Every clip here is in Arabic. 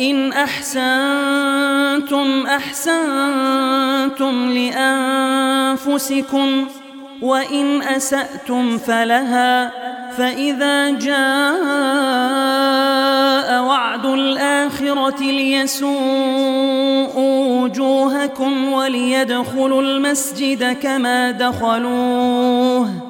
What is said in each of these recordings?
ان احسنتم احسنتم لانفسكم وان اساتم فلها فاذا جاء وعد الاخره ليسوء وجوهكم وليدخلوا المسجد كما دخلوه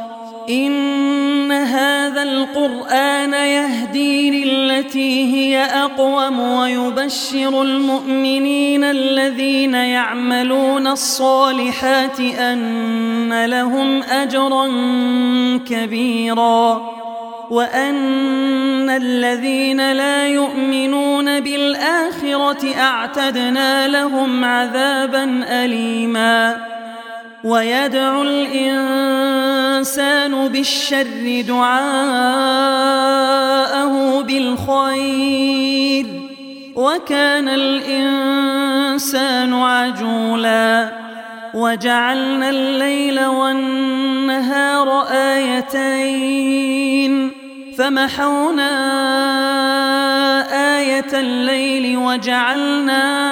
إن هذا القرآن يهدي للتي هي أقوم ويبشر المؤمنين الذين يعملون الصالحات أن لهم أجرا كبيرا وأن الذين لا يؤمنون بالآخرة أعتدنا لهم عذابا أليما ويدعو الإنسان الإنسان بالشر دعاءه بالخير وكان الإنسان عجولا وجعلنا الليل والنهار آيتين فمحونا آية الليل وجعلنا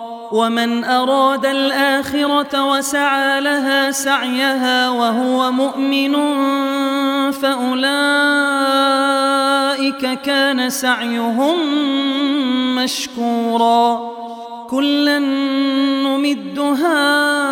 ومن أراد الآخرة وسعى لها سعيها وهو مؤمن فأولئك كان سعيهم مشكورا. كلا نمد هؤلاء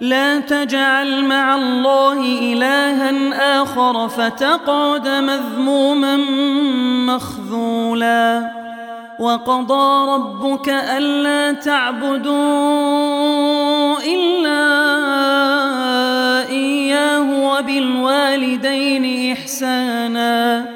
لا تجعل مع الله إلها آخر فتقعد مذموما مخذولا. وقضى ربك ألا تعبدوا إلا إياه وبالوالدين إحساناً.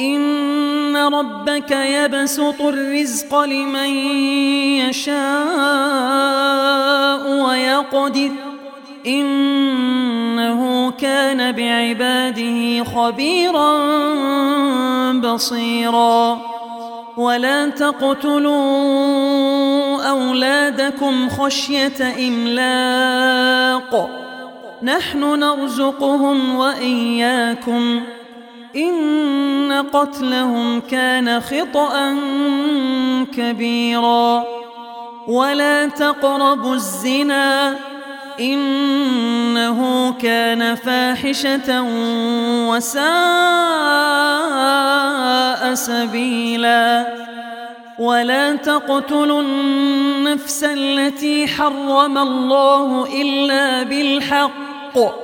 ان ربك يبسط الرزق لمن يشاء ويقدر انه كان بعباده خبيرا بصيرا. ولا تقتلوا اولادكم خشيه املاق. نحن نرزقهم واياكم. إن قتلهم كان خطأ كبيرا. ولا تقربوا الزنا إنه كان فاحشة وساء سبيلا. ولا تقتلوا النفس التي حرم الله إلا بالحق.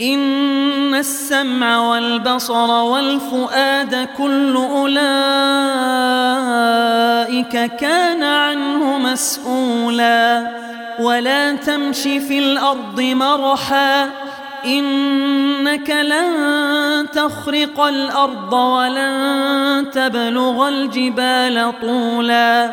ان السمع والبصر والفؤاد كل اولئك كان عنه مسؤولا ولا تمش في الأرض مرحا انك لن تخرق الأرض ولن تبلغ الجبال طولا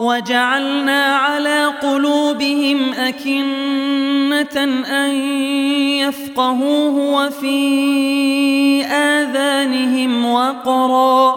وجعلنا على قلوبهم أكنة أن يفقهوه وفي آذانهم وقرا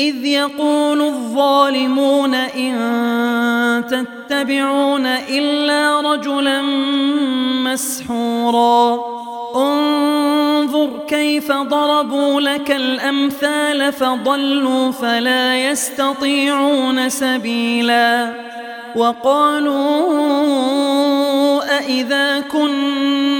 إذ يقول الظالمون إن تتبعون إلا رجلا مسحورا. انظر كيف ضربوا لك الأمثال فضلوا فلا يستطيعون سبيلا. وقالوا أإذا كنا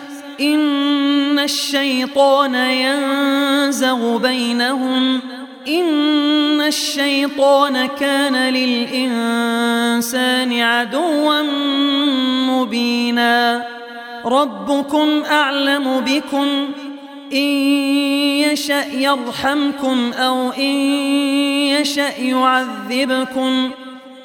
إن الشيطان ينزغ بينهم. إن الشيطان كان للإنسان عدوا مبينا. ربكم أعلم بكم. إن يشأ يرحمكم أو إن يشأ يعذبكم.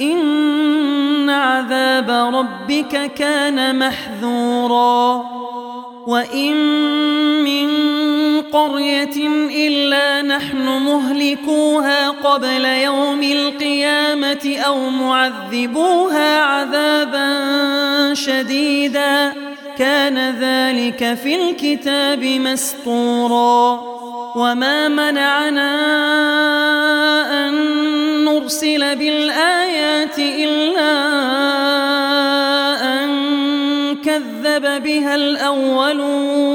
ان عذاب ربك كان محذورا وان من قريه الا نحن مهلكوها قبل يوم القيامه أو معذبوها عذابا شديدا كان ذلك في الكتاب مسطورا وما منعنا ان أرسل بالآيات إلا أن كذب بها الأولون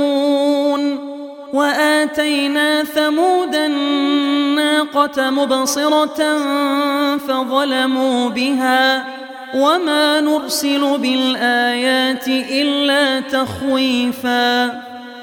وآتينا ثمود الناقة مبصرة فظلموا بها وما نرسل بالآيات إلا تخويفاً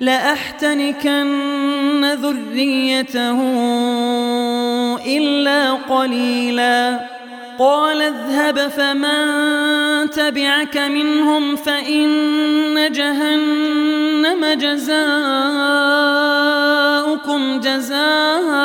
لأحتنكن ذريته إلا قليلا. قال اذهب فمن تبعك منهم فإن جهنم جزاؤكم جزاؤكم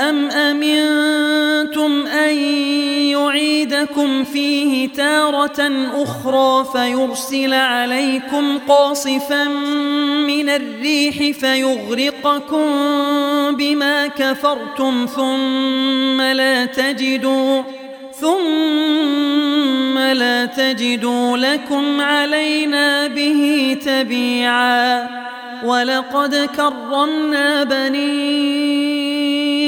أم أمنتم أن يعيدكم فيه تارة أخرى فيرسل عليكم قاصفا من الريح فيغرقكم بما كفرتم ثم لا تجدوا ثم لا تجدوا لكم علينا به تبيعا ولقد كرمنا بنين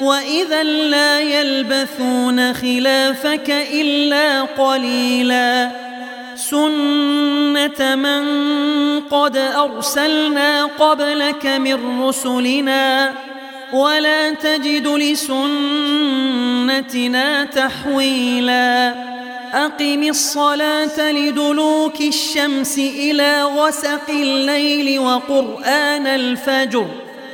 وَإِذًا لَا يَلْبَثُونَ خِلَافَكَ إِلَّا قَلِيلًا سُنَّةَ مَنْ قَدْ أَرْسَلْنَا قَبْلَكَ مِنْ رُسُلِنَا وَلَا تَجِدُ لِسُنَّتِنَا تَحْوِيلًا أَقِمِ الصَّلَاةَ لِدُلُوكِ الشَّمْسِ إِلَى غَسَقِ اللَّيْلِ وَقُرْآنَ الْفَجْرِ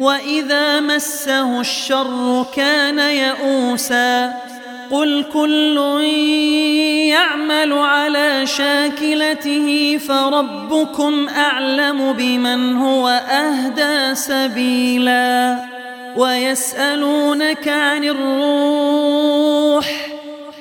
وَإِذَا مَسَّهُ الشَّرُّ كَانَ يَئُوسًا قُلْ كُلٌّ يَعْمَلُ عَلَى شَاكِلَتِهِ فَرَبُّكُمْ أَعْلَمُ بِمَنْ هُوَ أَهْدَى سَبِيلًا وَيَسْأَلُونَكَ عَنِ الرُّوحِ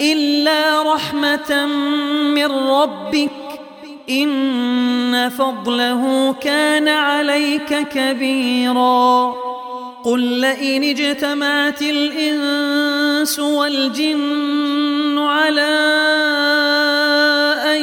إلا رحمة من ربك إن فضله كان عليك كبيرا قل لئن اجتمعت الإنس والجن على أن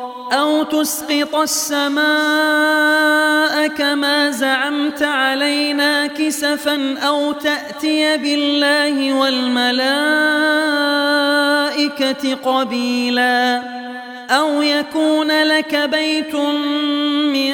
أو تسقط السماء كما زعمت علينا كسفا أو تأتي بالله والملائكة قبيلا أو يكون لك بيت من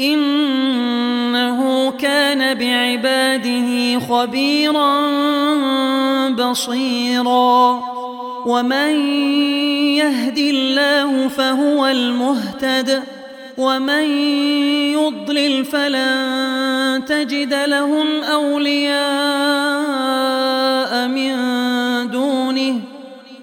إنه كان بعباده خبيرا بصيرا. ومن يهد الله فهو المهتد. ومن يضلل فلن تجد لهم أولياء.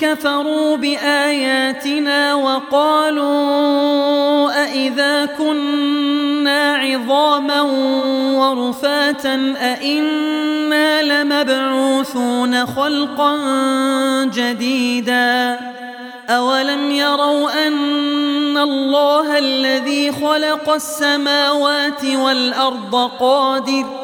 كفروا بآياتنا وقالوا أئذا كنا عظاما ورفاتا أئنا لمبعوثون خلقا جديدا أولم يروا أن الله الذي خلق السماوات والأرض قادر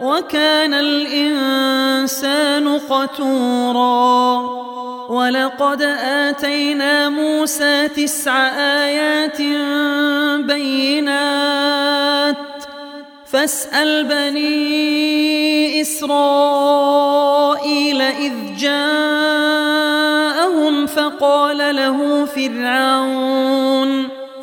وكان الإنسان قتورا. ولقد آتينا موسى تسع آيات بينات. فاسأل بني إسرائيل إذ جاءهم فقال له فرعون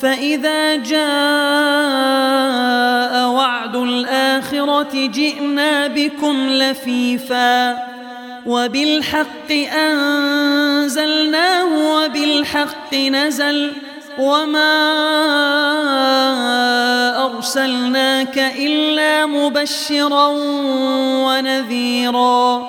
فَإِذَا جَاءَ وَعْدُ الْآخِرَةِ جِئْنَا بِكُمْ لَفِيفًا وَبِالْحَقِّ أَنزَلْنَاهُ وَبِالْحَقِّ نَزَلَ وَمَا أَرْسَلْنَاكَ إِلَّا مُبَشِّرًا وَنَذِيرًا